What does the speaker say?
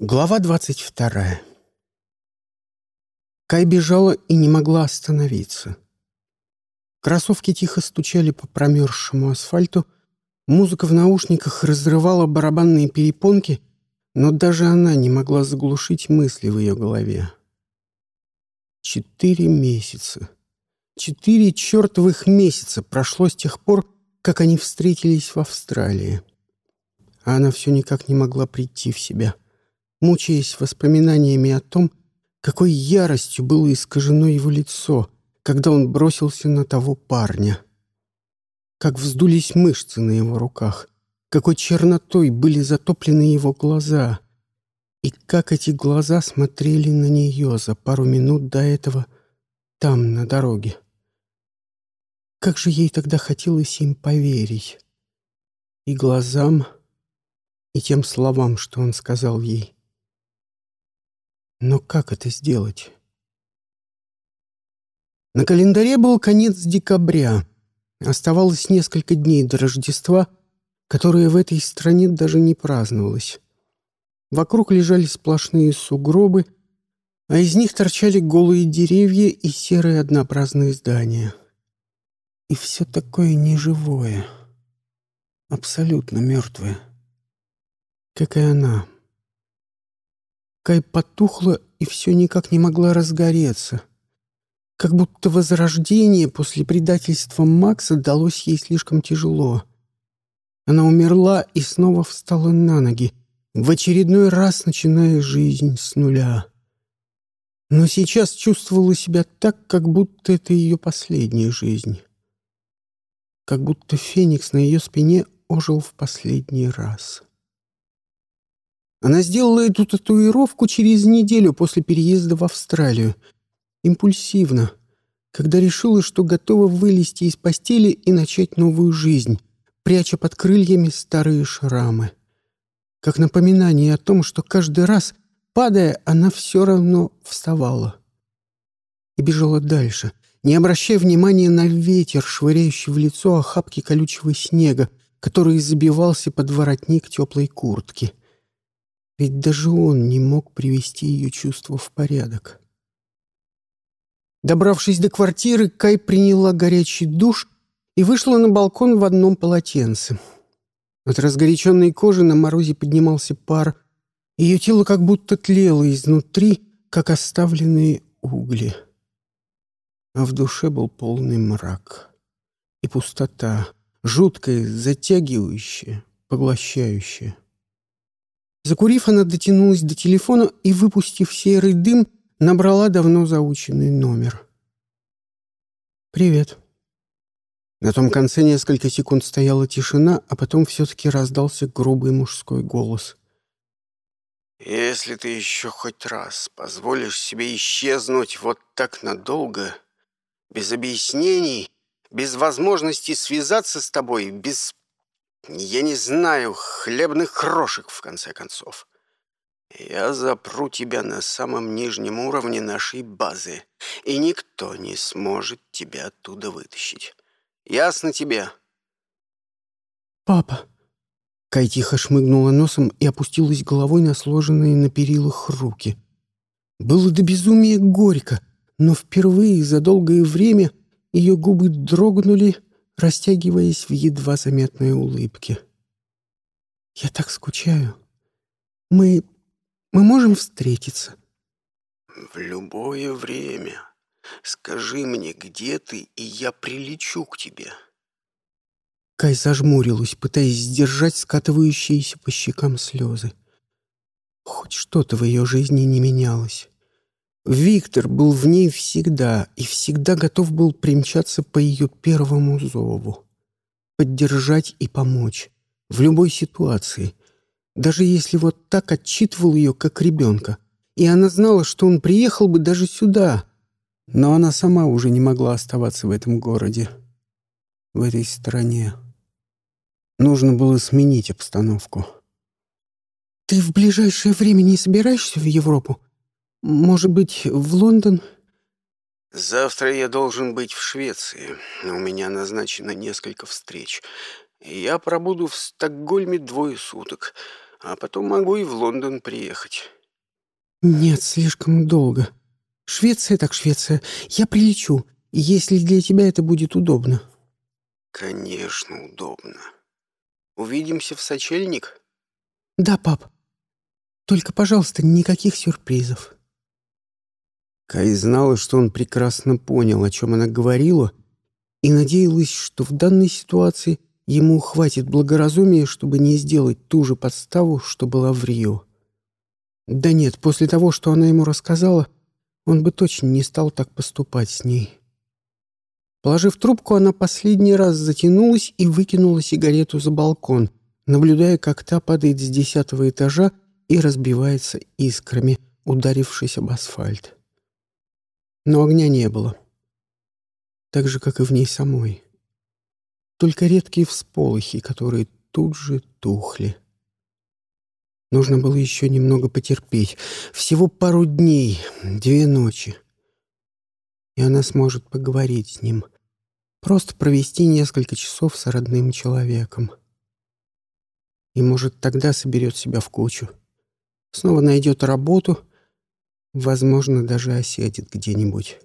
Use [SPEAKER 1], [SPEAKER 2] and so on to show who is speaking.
[SPEAKER 1] Глава двадцать вторая. Кай бежала и не могла остановиться. Кроссовки тихо стучали по промерзшему асфальту, музыка в наушниках разрывала барабанные перепонки, но даже она не могла заглушить мысли в ее голове. Четыре месяца. Четыре чертовых месяца прошло с тех пор, как они встретились в Австралии. А она все никак не могла прийти в себя, мучаясь воспоминаниями о том, какой яростью было искажено его лицо, когда он бросился на того парня. Как вздулись мышцы на его руках, какой чернотой были затоплены его глаза, и как эти глаза смотрели на нее за пару минут до этого там, на дороге. Как же ей тогда хотелось им поверить. И глазам, и тем словам, что он сказал ей. Но как это сделать? На календаре был конец декабря. Оставалось несколько дней до Рождества, которое в этой стране даже не праздновалось. Вокруг лежали сплошные сугробы, а из них торчали голые деревья и серые однообразные здания. И все такое неживое, абсолютно мертвое, как и она. Кай потухла и все никак не могла разгореться. Как будто возрождение после предательства Макса далось ей слишком тяжело. Она умерла и снова встала на ноги, в очередной раз начиная жизнь с нуля. Но сейчас чувствовала себя так, как будто это ее последняя жизнь. Как будто феникс на ее спине ожил в последний раз. Она сделала эту татуировку через неделю после переезда в Австралию. Импульсивно, когда решила, что готова вылезти из постели и начать новую жизнь, пряча под крыльями старые шрамы. Как напоминание о том, что каждый раз, падая, она все равно вставала. И бежала дальше, не обращая внимания на ветер, швыряющий в лицо охапки колючего снега, который забивался под воротник теплой куртки. Ведь даже он не мог привести ее чувства в порядок. Добравшись до квартиры, Кай приняла горячий душ и вышла на балкон в одном полотенце. От разгоряченной кожи на морозе поднимался пар. Ее тело как будто тлело изнутри, как оставленные угли. А в душе был полный мрак и пустота, жуткая, затягивающая, поглощающая. Закурив, она дотянулась до телефона и, выпустив серый дым, набрала давно заученный номер. «Привет». На том конце несколько секунд стояла тишина, а потом все-таки раздался грубый мужской голос.
[SPEAKER 2] «Если ты еще хоть раз позволишь себе исчезнуть вот так надолго, без объяснений, без возможности связаться с тобой, без я не знаю, хлебных крошек, в конце концов. Я запру тебя на самом нижнем уровне нашей базы, и никто не сможет тебя оттуда вытащить. Ясно тебе?»
[SPEAKER 1] «Папа!» Кай тихо шмыгнула носом и опустилась головой на сложенные на перилах руки. Было до безумия горько, но впервые за долгое время ее губы дрогнули, растягиваясь в едва заметной улыбке. «Я так скучаю. Мы... мы можем встретиться?»
[SPEAKER 2] «В любое время. Скажи мне, где ты, и я прилечу к тебе».
[SPEAKER 1] Кай зажмурилась, пытаясь сдержать скатывающиеся по щекам слезы. Хоть что-то в ее жизни не менялось. Виктор был в ней всегда и всегда готов был примчаться по ее первому зову. Поддержать и помочь. В любой ситуации. Даже если вот так отчитывал ее, как ребенка. И она знала, что он приехал бы даже сюда. Но она сама уже не могла оставаться в этом городе. В этой стране. Нужно было сменить обстановку. «Ты в ближайшее время не собираешься в Европу?» Может быть, в Лондон?
[SPEAKER 2] Завтра я должен быть в Швеции. У меня назначено несколько встреч. Я пробуду в Стокгольме двое суток. а потом могу и в Лондон приехать».
[SPEAKER 1] «Нет, слишком долго. Швеция так Швеция. Я прилечу, если для тебя это будет удобно».
[SPEAKER 2] «Конечно, удобно. Увидимся в сочельник?»
[SPEAKER 1] «Да, пап. Только, пожалуйста, никаких сюрпризов».
[SPEAKER 2] Кай знала, что он прекрасно понял, о чем она говорила, и надеялась, что в данной ситуации ему хватит благоразумия, чтобы не сделать ту же подставу, что была в Рио. Да нет, после того, что она ему рассказала, он бы точно не стал так поступать с ней. Положив трубку, она последний раз затянулась и выкинула сигарету за балкон, наблюдая, как та падает с десятого этажа и разбивается искрами, ударившись об асфальт. Но огня не было. Так же, как и в ней самой. Только редкие всполохи, которые тут же тухли. Нужно было еще немного потерпеть. Всего пару дней, две ночи. И она сможет поговорить с ним. Просто провести несколько часов с родным человеком. И, может, тогда соберет себя в кучу. Снова найдет работу — Возможно, даже осядет где-нибудь.